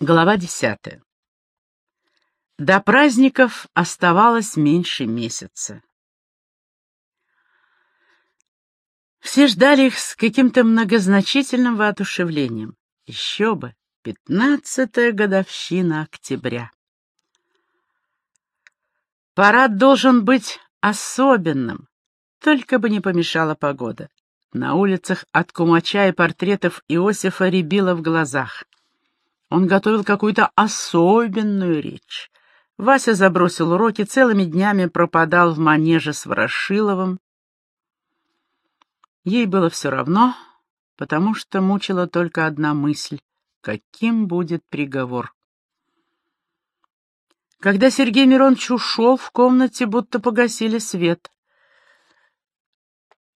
Глава десятая. До праздников оставалось меньше месяца. Все ждали их с каким-то многозначительным воодушевлением. Еще бы, пятнадцатая годовщина октября. Парад должен быть особенным, только бы не помешала погода. На улицах от кумача и портретов Иосифа рябило в глазах. Он готовил какую-то особенную речь. Вася забросил уроки, целыми днями пропадал в манеже с Ворошиловым. Ей было все равно, потому что мучила только одна мысль — каким будет приговор. Когда Сергей Миронович ушел, в комнате будто погасили свет.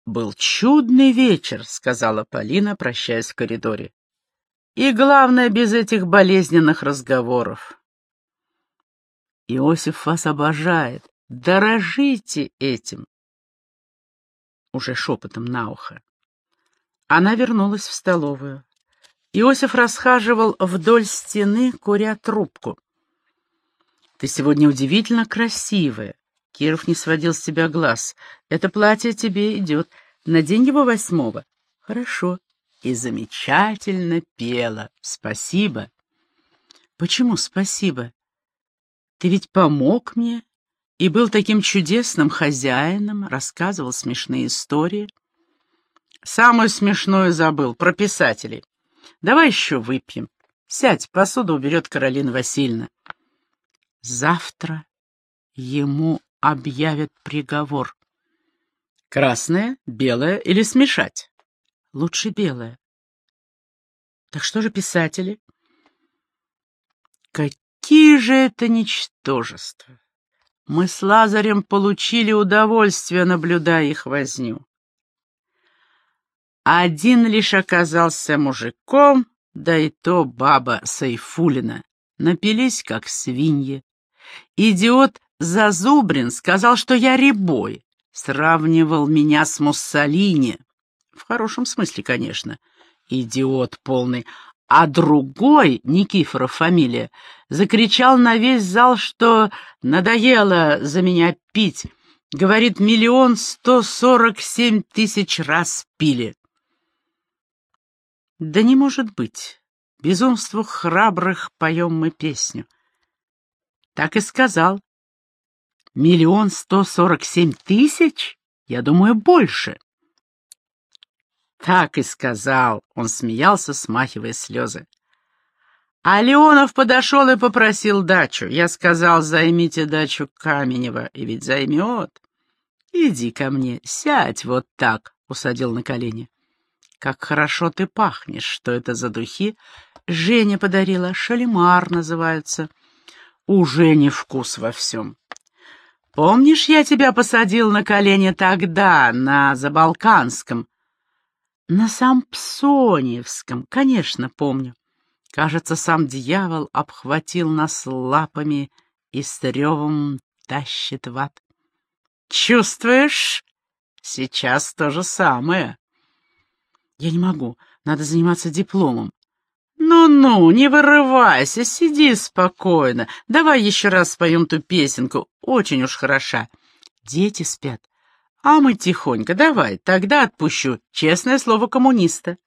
«Был чудный вечер», — сказала Полина, прощаясь в коридоре. И главное, без этих болезненных разговоров. Иосиф вас обожает. Дорожите этим. Уже шепотом на ухо. Она вернулась в столовую. Иосиф расхаживал вдоль стены, куря трубку. «Ты сегодня удивительно красивая». Киров не сводил с тебя глаз. «Это платье тебе идет. Надень его восьмого». «Хорошо и замечательно пела. Спасибо. Почему спасибо? Ты ведь помог мне и был таким чудесным хозяином, рассказывал смешные истории. Самую смешную забыл, про писателей. Давай еще выпьем. Сядь, посуду уберет Каролина Васильевна. Завтра ему объявят приговор. Красное, белое или смешать? Лучше белое. Так что же писатели? Какие же это ничтожества! Мы с Лазарем получили удовольствие, наблюдая их возню. Один лишь оказался мужиком, да и то баба Сайфулина. Напились, как свиньи. Идиот Зазубрин сказал, что я ребой, сравнивал меня с Муссолини. В хорошем смысле, конечно. Идиот полный. А другой, Никифоров фамилия, закричал на весь зал, что надоело за меня пить. Говорит, миллион сто сорок семь тысяч раз пили. Да не может быть. Безумству храбрых поем мы песню. Так и сказал. Миллион сто сорок семь тысяч? Я думаю, больше. Так и сказал. Он смеялся, смахивая слезы. А Леонов подошел и попросил дачу. Я сказал, займите дачу Каменева, и ведь займет. Иди ко мне, сядь вот так, усадил на колени. Как хорошо ты пахнешь, что это за духи? Женя подарила, шалимар называются. У Жени вкус во всем. Помнишь, я тебя посадил на колени тогда, на Забалканском? На Сампсоневском, конечно, помню. Кажется, сам дьявол обхватил нас лапами и с ревом тащит в ад. Чувствуешь? Сейчас то же самое. Я не могу, надо заниматься дипломом. «Ну-ну, не вырывайся, сиди спокойно. Давай еще раз споем ту песенку, очень уж хороша. Дети спят, а мы тихонько, давай, тогда отпущу, честное слово коммуниста.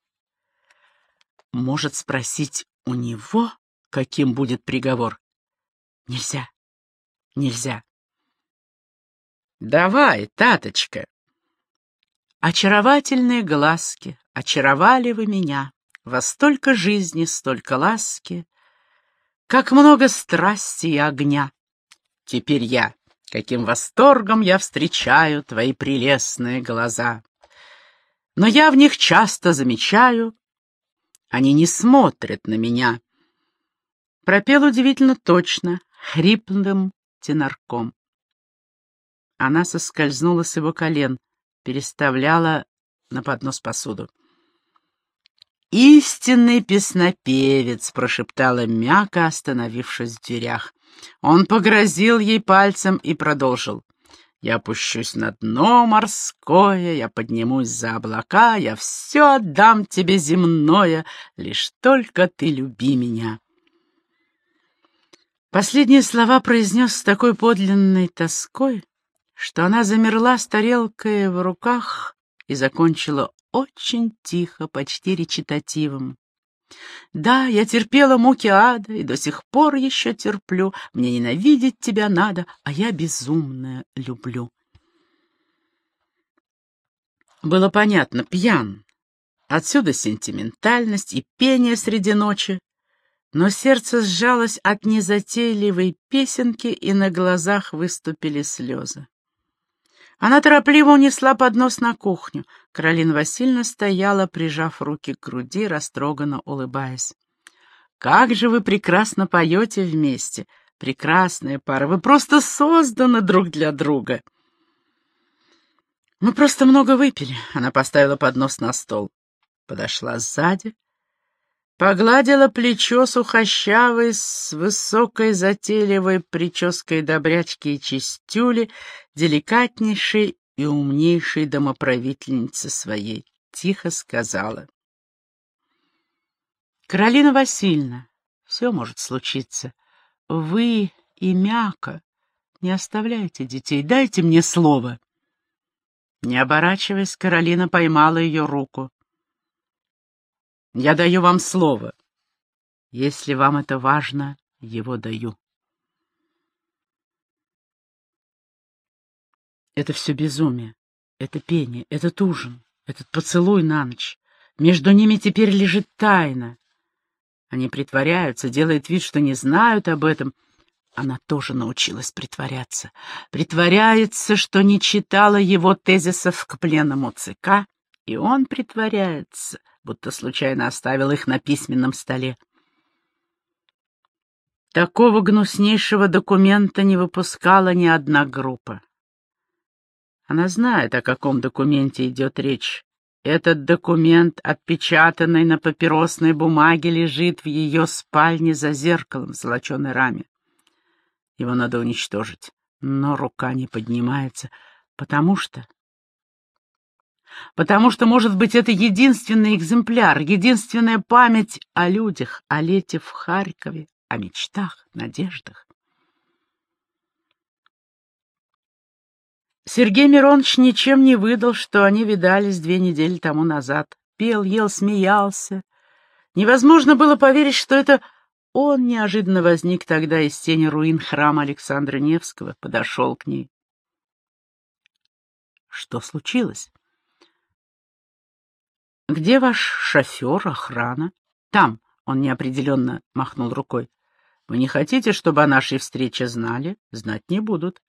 Может спросить у него, каким будет приговор? Нельзя, нельзя. Давай, таточка. Очаровательные глазки, очаровали вы меня. Во столько жизни, столько ласки, как много страсти и огня. Теперь я каким восторгом я встречаю твои прелестные глаза. Но я в них часто замечаю, они не смотрят на меня. Пропел удивительно точно, хриплым тенорком. Она соскользнула с его колен, переставляла на поднос посуду. «Истинный песнопевец», — прошептала мяко, остановившись в дверях. Он погрозил ей пальцем и продолжил. «Я опущусь на дно морское, я поднимусь за облака, я все отдам тебе земное, лишь только ты люби меня». Последние слова произнес с такой подлинной тоской, что она замерла с тарелкой в руках и закончила очень тихо, почти речитативом. Да, я терпела муки ада и до сих пор еще терплю. Мне ненавидеть тебя надо, а я безумно люблю. Было понятно, пьян. Отсюда сентиментальность и пение среди ночи. Но сердце сжалось от незатейливой песенки, и на глазах выступили слезы. Она торопливо унесла поднос на кухню. Каролина Васильевна стояла, прижав руки к груди, растроганно улыбаясь. «Как же вы прекрасно поете вместе! Прекрасная пара! Вы просто созданы друг для друга!» «Мы просто много выпили», — она поставила поднос на стол. Подошла сзади, погладила плечо сухощавой с высокой затейливой прической добрячки и чистюли, деликатнейшей и умнейшей домоправительницы своей, тихо сказала. «Каролина Васильевна, все может случиться. Вы и Мяка не оставляйте детей, дайте мне слово». Не оборачиваясь, Каролина поймала ее руку. «Я даю вам слово. Если вам это важно, его даю». Это все безумие, это пение, этот ужин, этот поцелуй на ночь. Между ними теперь лежит тайна. Они притворяются, делают вид, что не знают об этом — она тоже научилась притворяться. Притворяется, что не читала его тезисов к пленному ЦК, и он притворяется, будто случайно оставил их на письменном столе. Такого гнуснейшего документа не выпускала ни одна группа. Она знает, о каком документе идет речь. Этот документ, отпечатанный на папиросной бумаге, лежит в ее спальне за зеркалом в золоченой раме. Его надо уничтожить. Но рука не поднимается, потому что... Потому что, может быть, это единственный экземпляр, единственная память о людях, о лете в Харькове, о мечтах, надеждах. Сергей Миронович ничем не выдал, что они видались две недели тому назад. Пел, ел, смеялся. Невозможно было поверить, что это он неожиданно возник тогда из тени руин храма Александра Невского, подошел к ней. Что случилось? Где ваш шофер, охрана? Там, он неопределенно махнул рукой. Вы не хотите, чтобы о нашей встрече знали? Знать не будут.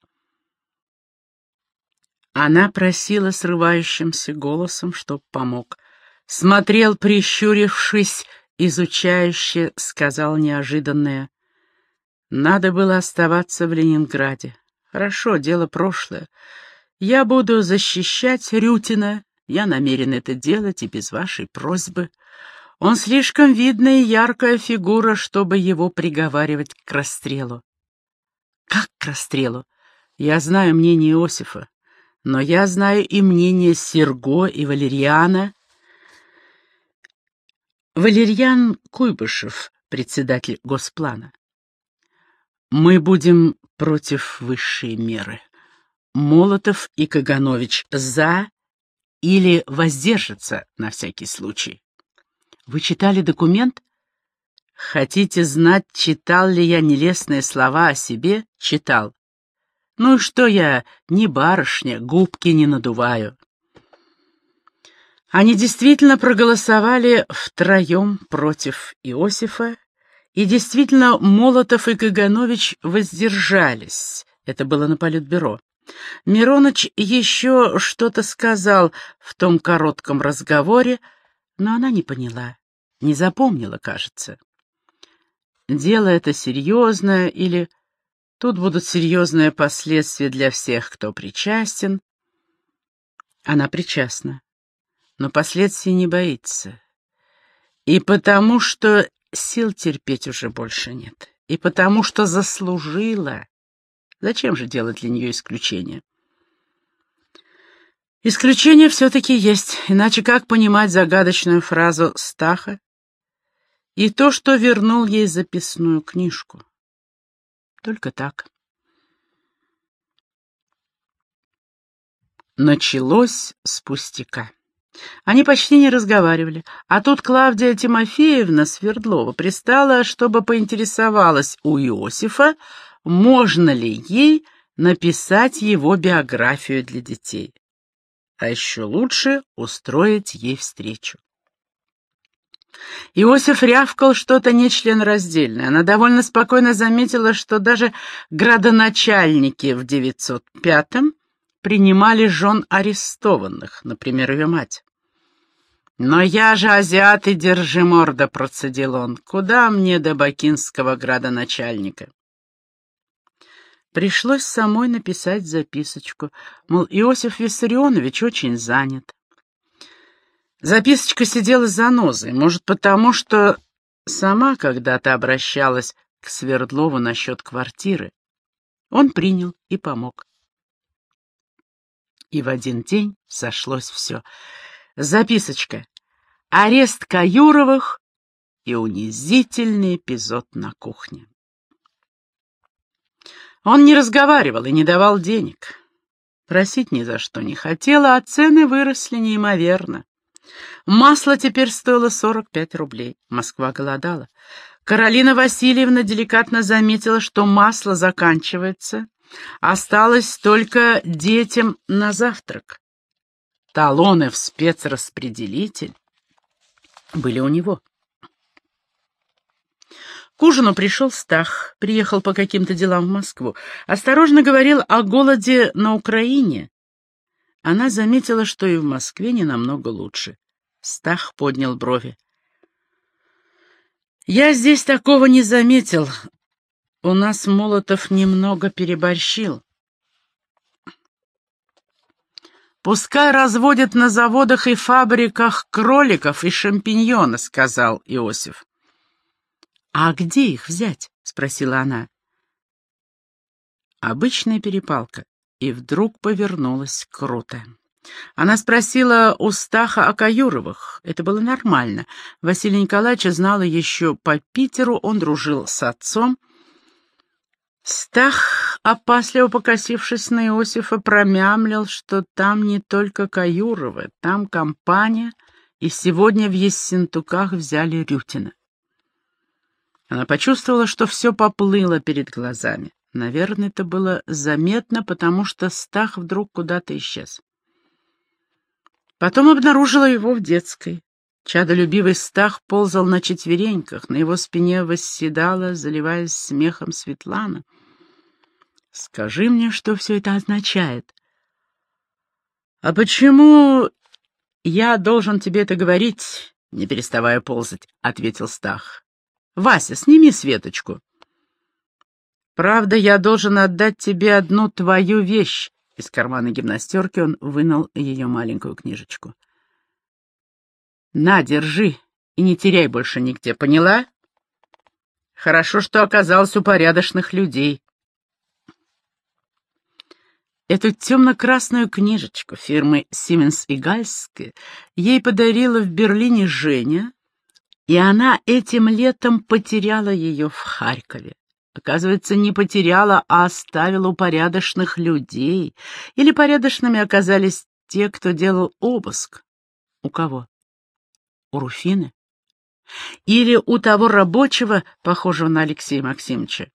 Она просила срывающимся голосом, чтоб помог. Смотрел, прищурившись, изучающе сказал неожиданное. Надо было оставаться в Ленинграде. Хорошо, дело прошлое. Я буду защищать Рютина. Я намерен это делать и без вашей просьбы. Он слишком видная и яркая фигура, чтобы его приговаривать к расстрелу. Как к расстрелу? Я знаю мнение Иосифа, но я знаю и мнение Серго и Валериана, Валерьян Куйбышев, председатель Госплана. Мы будем против высшей меры. Молотов и Каганович за или воздержатся на всякий случай. Вы читали документ? Хотите знать, читал ли я нелестные слова о себе? Читал. Ну и что я, не барышня, губки не надуваю. Они действительно проголосовали втроем против Иосифа, и действительно Молотов и Каганович воздержались. Это было на политбюро. Мироныч еще что-то сказал в том коротком разговоре, но она не поняла, не запомнила, кажется. Дело это серьезное или тут будут серьезные последствия для всех, кто причастен. Она причастна но последствий не боится. И потому что сил терпеть уже больше нет. И потому что заслужила. Зачем же делать для нее исключение? Исключение все-таки есть, иначе как понимать загадочную фразу Стаха и то, что вернул ей записную книжку? Только так. Началось с пустяка. Они почти не разговаривали, а тут Клавдия Тимофеевна Свердлова пристала, чтобы поинтересовалась у Иосифа, можно ли ей написать его биографию для детей. А еще лучше устроить ей встречу. Иосиф рявкал что-то нечленораздельное. Она довольно спокойно заметила, что даже градоначальники в 905-м принимали жен арестованных, например, ее мать. «Но я же азиат и держи морда», — процедил он. «Куда мне до бакинского градоначальника?» Пришлось самой написать записочку, мол, Иосиф Виссарионович очень занят. Записочка сидела за нозой, может, потому что сама когда-то обращалась к Свердлову насчет квартиры. Он принял и помог. И в один день сошлось все. Записочка. Арест Каюровых и унизительный эпизод на кухне. Он не разговаривал и не давал денег. Просить ни за что не хотела, а цены выросли неимоверно. Масло теперь стоило 45 рублей. Москва голодала. Каролина Васильевна деликатно заметила, что масло заканчивается, Осталось только детям на завтрак. Талоны в спецраспределитель были у него. К ужину пришел Стах, приехал по каким-то делам в Москву. Осторожно говорил о голоде на Украине. Она заметила, что и в Москве не намного лучше. Стах поднял брови. «Я здесь такого не заметил. У нас Молотов немного переборщил. «Пускай разводят на заводах и фабриках кроликов и шампиньоны», — сказал Иосиф. «А где их взять?» — спросила она. Обычная перепалка, и вдруг повернулась круто. Она спросила у Стаха о Каюровых. Это было нормально. Василий Николаевич знала еще по Питеру, он дружил с отцом, Стах, опасливо покосившись на Иосифа, промямлил, что там не только Каюровы, там компания, и сегодня в Ессентуках взяли Рютина. Она почувствовала, что все поплыло перед глазами. Наверное, это было заметно, потому что Стах вдруг куда-то исчез. Потом обнаружила его в детской. Чадолюбивый Стах ползал на четвереньках, на его спине восседала, заливаясь смехом Светлана. «Скажи мне, что все это означает». «А почему я должен тебе это говорить, не переставая ползать?» — ответил Стах. «Вася, сними Светочку». «Правда, я должен отдать тебе одну твою вещь». Из кармана гимнастерки он вынул ее маленькую книжечку. «На, держи, и не теряй больше нигде, поняла?» «Хорошо, что оказалась у порядочных людей». Эту темно-красную книжечку фирмы «Сименс и Гальская» ей подарила в Берлине Женя, и она этим летом потеряла ее в Харькове. Оказывается, не потеряла, а оставила у порядочных людей. Или порядочными оказались те, кто делал обыск. У кого? У Руфины? Или у того рабочего, похожего на Алексея Максимовича?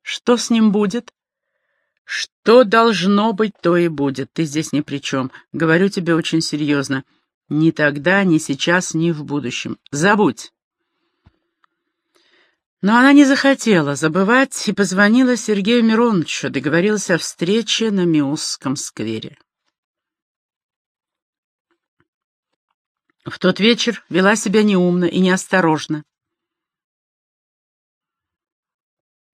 Что с ним будет? Что должно быть, то и будет. Ты здесь ни при чем. Говорю тебе очень серьезно. Ни тогда, ни сейчас, ни в будущем. Забудь. Но она не захотела забывать и позвонила Сергею Мироновичу, договорилась о встрече на Миусском сквере. В тот вечер вела себя неумно и неосторожно.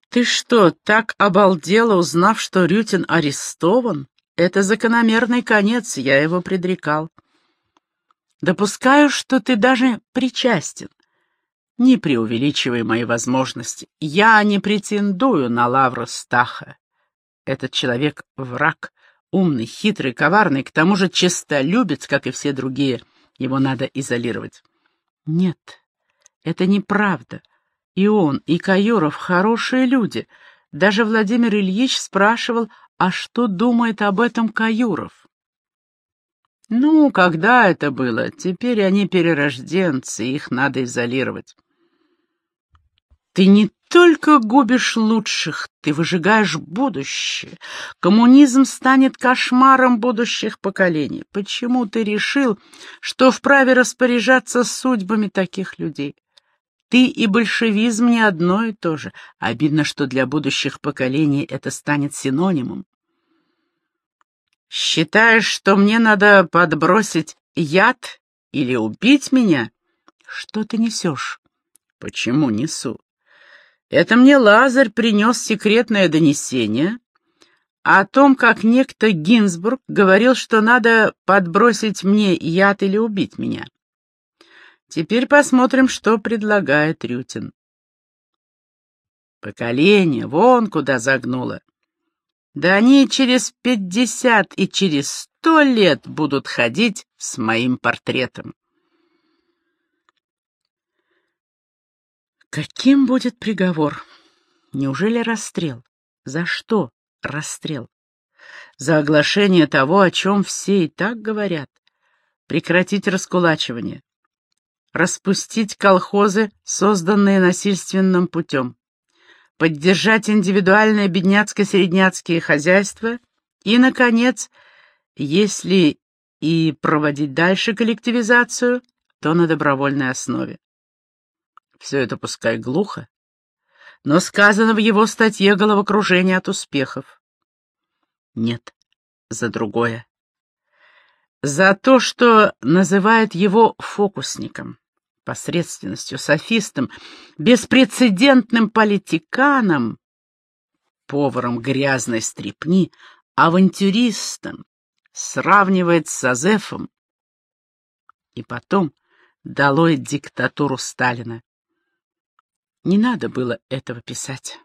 «Ты что, так обалдела, узнав, что Рютин арестован? Это закономерный конец, я его предрекал. Допускаю, что ты даже причастен. Не преувеличивай мои возможности. Я не претендую на лавру Стаха. Этот человек — враг, умный, хитрый, коварный, к тому же честолюбец, как и все другие — его надо изолировать. Нет, это неправда. И он, и Каюров хорошие люди. Даже Владимир Ильич спрашивал, а что думает об этом Каюров? Ну, когда это было? Теперь они перерожденцы, их надо изолировать. Ты не только губишь лучших, ты выжигаешь будущее. Коммунизм станет кошмаром будущих поколений. Почему ты решил, что вправе распоряжаться судьбами таких людей? Ты и большевизм не одно и то же. Обидно, что для будущих поколений это станет синонимом. Считаешь, что мне надо подбросить яд или убить меня? Что ты несешь? Почему несу? Это мне Лазарь принес секретное донесение о том, как некто Гинзбург говорил, что надо подбросить мне яд или убить меня. Теперь посмотрим, что предлагает Рютин. Поколение вон куда загнуло. Да они через пятьдесят и через сто лет будут ходить с моим портретом. Каким будет приговор? Неужели расстрел? За что расстрел? За оглашение того, о чем все и так говорят. Прекратить раскулачивание. Распустить колхозы, созданные насильственным путем. Поддержать индивидуальное бедняцко-середняцкие хозяйства. И, наконец, если и проводить дальше коллективизацию, то на добровольной основе. Все это пускай глухо, но сказано в его статье головокружение от успехов. Нет, за другое. За то, что называет его фокусником, посредственностью, софистом, беспрецедентным политиканом, поваром грязной стрепни, авантюристом, сравнивает с Азефом. И потом долой диктатуру Сталина. Не надо было этого писать.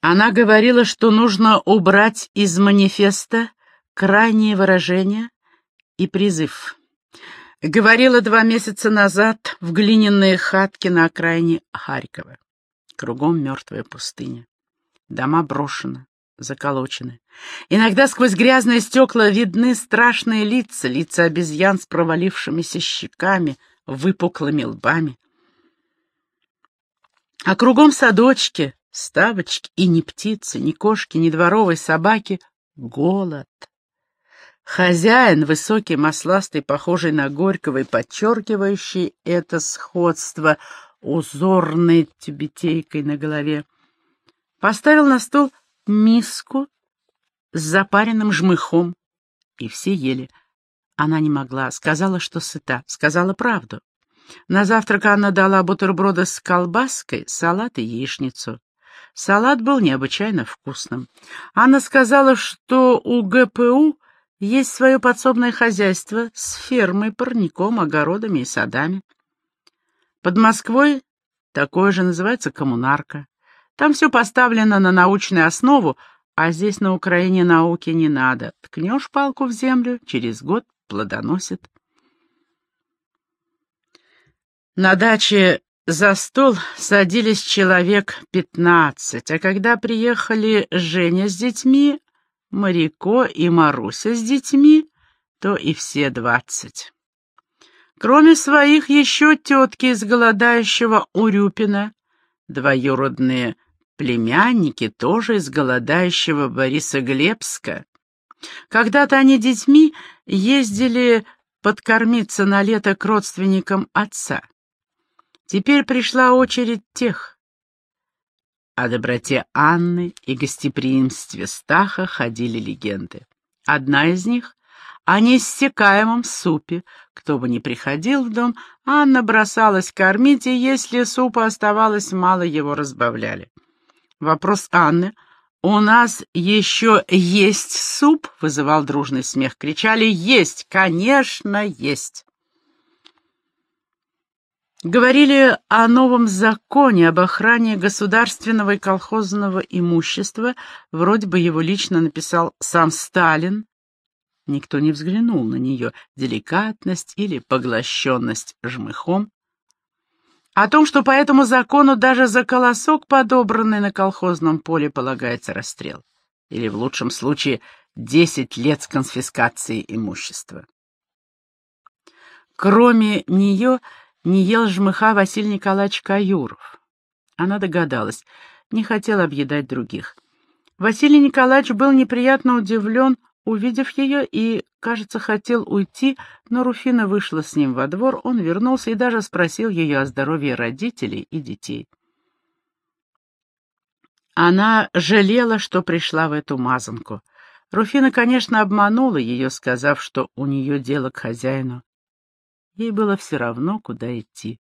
Она говорила, что нужно убрать из манифеста крайние выражения и призыв. Говорила два месяца назад в глиняные хатки на окраине Харькова. Кругом мертвая пустыня. Дома брошены, заколочены. Иногда сквозь грязные стекла видны страшные лица, лица обезьян с провалившимися щеками — выпуклыми лбами. А кругом садочки, ставочки, и ни птицы, ни кошки, ни дворовой собаки — голод. Хозяин, высокий, масластый, похожий на Горького и подчеркивающий это сходство узорной тюбетейкой на голове, поставил на стол миску с запаренным жмыхом, и все ели — она не могла, сказала, что сыта, сказала правду. На завтрак она дала бутерброды с колбаской, салат и яичницу. Салат был необычайно вкусным. Анна сказала, что у ГПУ есть свое подсобное хозяйство с фермой, парником, огородами и садами. Под Москвой такое же называется коммунарка. Там все поставлено на научную основу, а здесь на Украине науки не надо. Ткнешь палку в землю, через год плодоносит. На даче за стол садились человек пятнадцать, а когда приехали Женя с детьми, Марико и Маруся с детьми, то и все двадцать. Кроме своих еще тетки из голодающего Урюпина, двоюродные племянники тоже из голодающего Бориса Глебска, когда-то они детьми ездили подкормиться на лето к родственникам отца. Теперь пришла очередь тех. О доброте Анны и гостеприимстве Стаха ходили легенды. Одна из них — о неиссякаемом супе. Кто бы ни приходил в дом, Анна бросалась кормить, и если супа оставалось мало, его разбавляли. Вопрос Анны — «У нас еще есть суп?» — вызывал дружный смех. Кричали «Есть! Конечно, есть!» Говорили о новом законе об охране государственного и колхозного имущества, вроде бы его лично написал сам Сталин. Никто не взглянул на нее, деликатность или поглощенность жмыхом. О том, что по этому закону даже за колосок, подобранный на колхозном поле, полагается расстрел. Или, в лучшем случае, десять лет с конфискацией имущества. Кроме нее не ел жмыха Василий Николаевич Каюров. Она догадалась, не хотел объедать других. Василий Николаевич был неприятно удивлен, увидев ее, и, кажется, хотел уйти, но Руфина вышла с ним во двор, он вернулся и даже спросил ее о здоровье родителей и детей. Она жалела, что пришла в эту мазанку. Руфина, конечно, обманула ее, сказав, что у нее дело к хозяину. Ей было все равно, куда идти.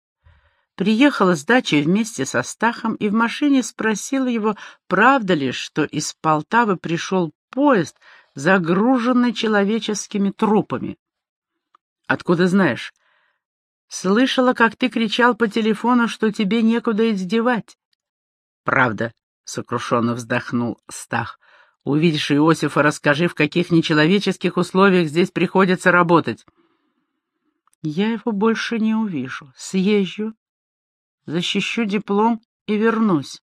Приехала с дачи вместе со Стахом и в машине спросила его, правда ли, что из Полтавы пришел поезд, загруженный человеческими трупами. «Откуда знаешь?» «Слышала, как ты кричал по телефону, что тебе некуда издевать». «Правда», — сокрушенно вздохнул Стах. «Увидишь Иосифа, расскажи, в каких нечеловеческих условиях здесь приходится работать». «Я его больше не увижу. Съезжу, защищу диплом и вернусь.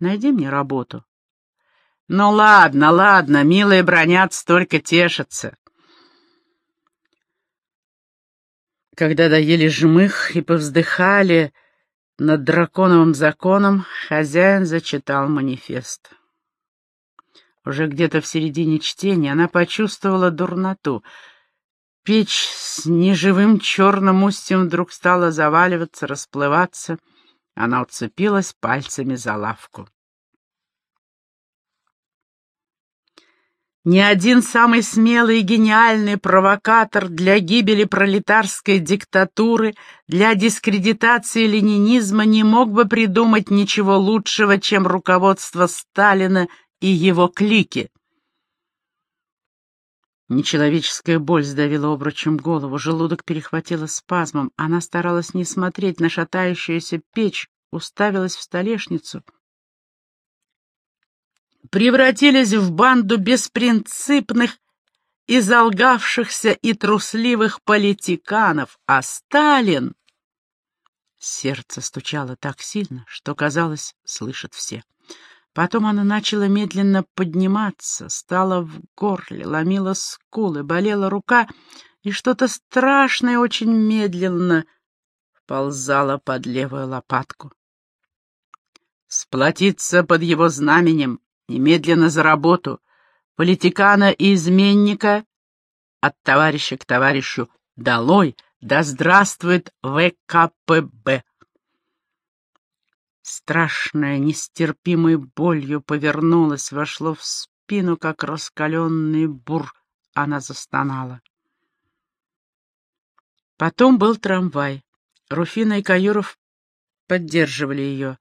Найди мне работу». «Ну ладно, ладно, милые бронятся, только тешатся». Когда доели жмых и повздыхали над драконовым законом, хозяин зачитал манифест. Уже где-то в середине чтения она почувствовала дурноту. Печь с неживым черным устьем вдруг стала заваливаться, расплываться. Она уцепилась пальцами за лавку. Ни один самый смелый и гениальный провокатор для гибели пролетарской диктатуры, для дискредитации ленинизма не мог бы придумать ничего лучшего, чем руководство Сталина и его клики. Нечеловеческая боль сдавила обручем голову, желудок перехватила спазмом. Она старалась не смотреть на шатающуюся печь, уставилась в столешницу — превратились в банду беспринципных, изолгавшихся и трусливых политиканов, а Сталин... Сердце стучало так сильно, что, казалось, слышат все. Потом она начала медленно подниматься, стала в горле, ломила скулы, болела рука, и что-то страшное очень медленно ползало под левую лопатку. Сплотиться под его знаменем, Немедленно за работу. Политикана и изменника от товарища к товарищу долой, да здравствует ВКПБ. Страшная, нестерпимой болью повернулась, вошло в спину, как раскаленный бур. Она застонала. Потом был трамвай. Руфина и Каюров поддерживали ее.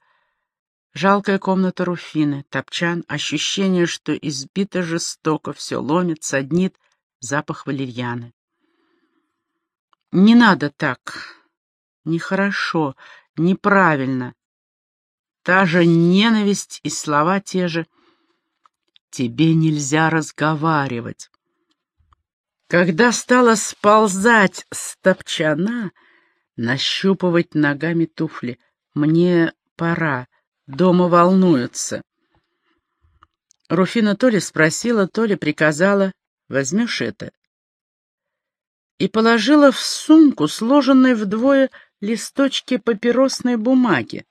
Жалкая комната Руфины, топчан, ощущение, что избито жестоко, все ломит, саднит, запах валерьяны. Не надо так. Нехорошо, неправильно. Та же ненависть и слова те же. Тебе нельзя разговаривать. Когда стала сползать с топчана, нащупывать ногами туфли, мне пора. Дома волнуются. Руфина то ли спросила, то ли приказала, возьмешь это. И положила в сумку, сложенные вдвое листочки папиросной бумаги.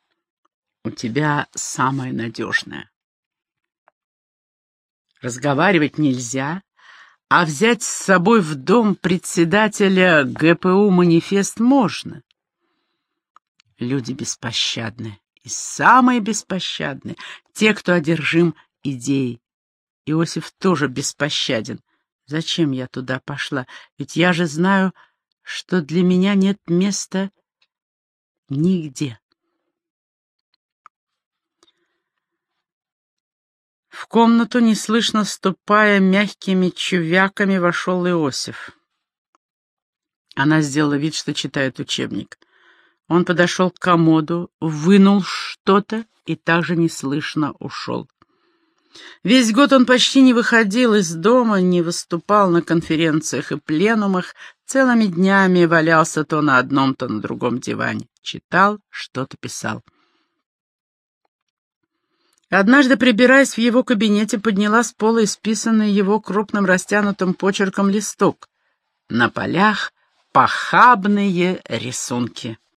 У тебя самое надежное. Разговаривать нельзя, а взять с собой в дом председателя ГПУ манифест можно. Люди беспощадны и самые беспощадные — те, кто одержим идеей. Иосиф тоже беспощаден. Зачем я туда пошла? Ведь я же знаю, что для меня нет места нигде. В комнату, неслышно ступая мягкими чувяками, вошел Иосиф. Она сделала вид, что читает учебник. Он подошел к комоду, вынул что-то и также неслышно ушел. Весь год он почти не выходил из дома, не выступал на конференциях и пленумах, Целыми днями валялся то на одном, то на другом диване. Читал, что-то писал. Однажды, прибираясь в его кабинете, подняла с пола исписанный его крупным растянутым почерком листок. На полях похабные рисунки.